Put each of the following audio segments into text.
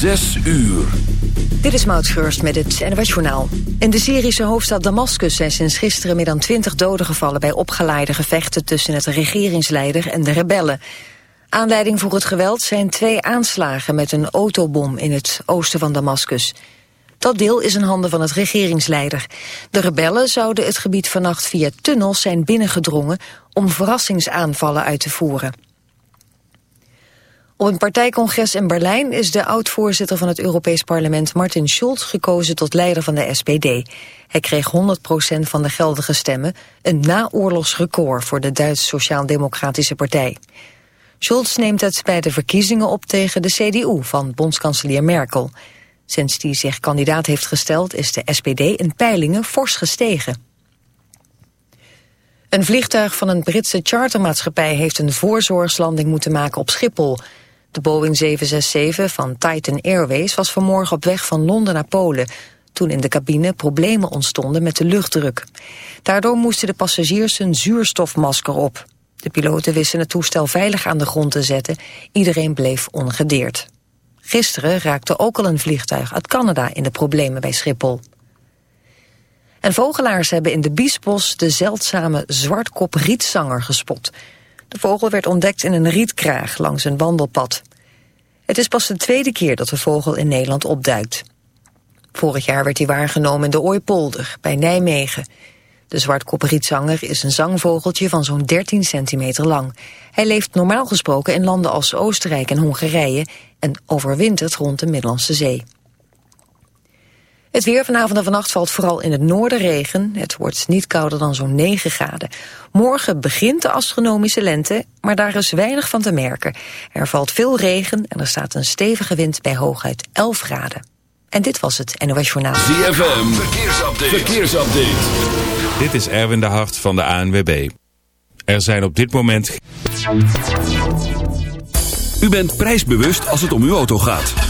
Zes uur. Dit is Maud Schreurs met het NWS Journaal. In de Syrische hoofdstad Damascus zijn sinds gisteren meer dan twintig doden gevallen... bij opgeleide gevechten tussen het regeringsleider en de rebellen. Aanleiding voor het geweld zijn twee aanslagen met een autobom in het oosten van Damascus. Dat deel is in handen van het regeringsleider. De rebellen zouden het gebied vannacht via tunnels zijn binnengedrongen... om verrassingsaanvallen uit te voeren. Op een partijcongres in Berlijn is de oud-voorzitter van het Europees Parlement Martin Schulz gekozen tot leider van de SPD. Hij kreeg 100% van de geldige stemmen, een naoorlogsrecord voor de Duits Sociaal-Democratische Partij. Schulz neemt het bij de verkiezingen op tegen de CDU van bondskanselier Merkel. Sinds die zich kandidaat heeft gesteld is de SPD in peilingen fors gestegen. Een vliegtuig van een Britse chartermaatschappij heeft een voorzorgslanding moeten maken op Schiphol. De Boeing 767 van Titan Airways was vanmorgen op weg van Londen naar Polen... toen in de cabine problemen ontstonden met de luchtdruk. Daardoor moesten de passagiers een zuurstofmasker op. De piloten wisten het toestel veilig aan de grond te zetten. Iedereen bleef ongedeerd. Gisteren raakte ook al een vliegtuig uit Canada in de problemen bij Schiphol. En vogelaars hebben in de Biesbos de zeldzame zwartkop rietzanger gespot... De vogel werd ontdekt in een rietkraag langs een wandelpad. Het is pas de tweede keer dat de vogel in Nederland opduikt. Vorig jaar werd hij waargenomen in de Ooipolder, bij Nijmegen. De zwartkopperrietzanger is een zangvogeltje van zo'n 13 centimeter lang. Hij leeft normaal gesproken in landen als Oostenrijk en Hongarije... en overwintert rond de Middellandse Zee. Het weer vanavond en vannacht valt vooral in het noorden regen. Het wordt niet kouder dan zo'n 9 graden. Morgen begint de astronomische lente, maar daar is weinig van te merken. Er valt veel regen en er staat een stevige wind bij hooguit 11 graden. En dit was het NOS Journaal. ZFM, verkeersupdate. verkeersupdate. Dit is Erwin de Hart van de ANWB. Er zijn op dit moment... U bent prijsbewust als het om uw auto gaat.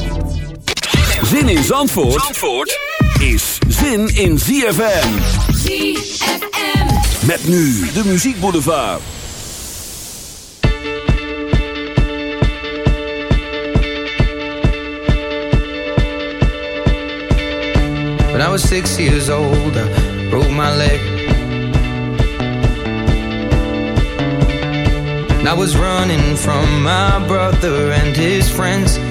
Zin in Zandvoort, Zandvoort is zin in ZFM. ZFM. Met nu de muziekboulevard. When I was six years old, I broke my leg. And I was running from my brother and his friends.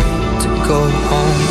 go home.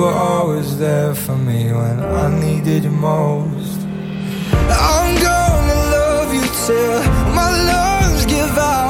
were always there for me when I needed you most. I'm gonna love you till my lungs give out.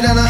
Kailana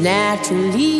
naturally.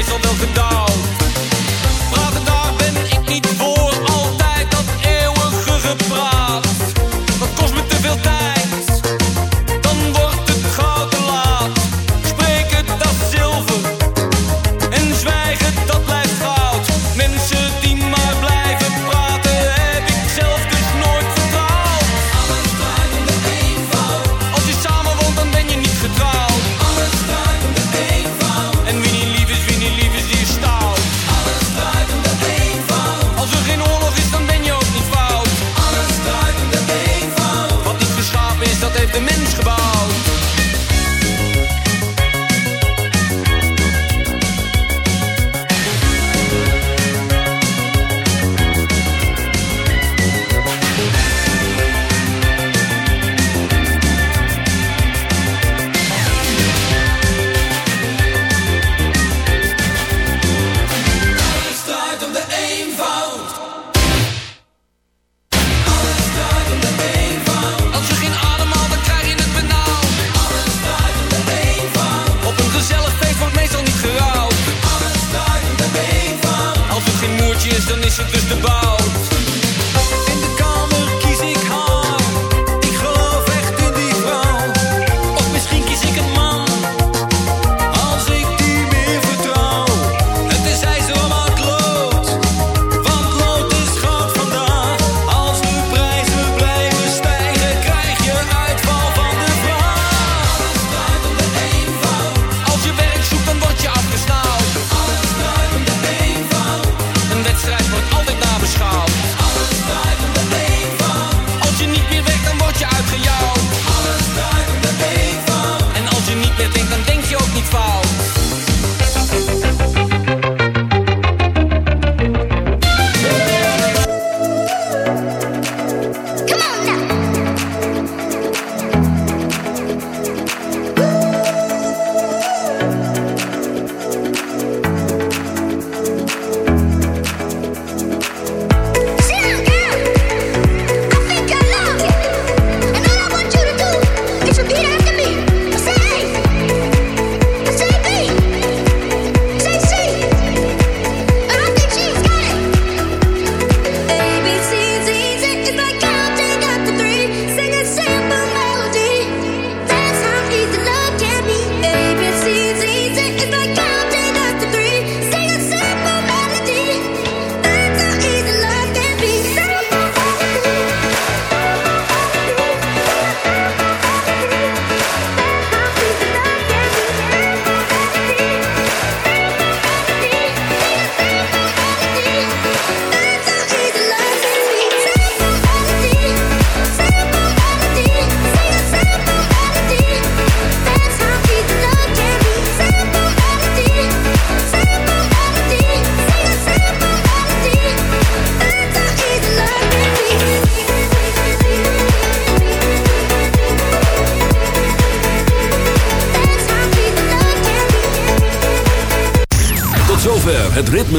So zal elke dag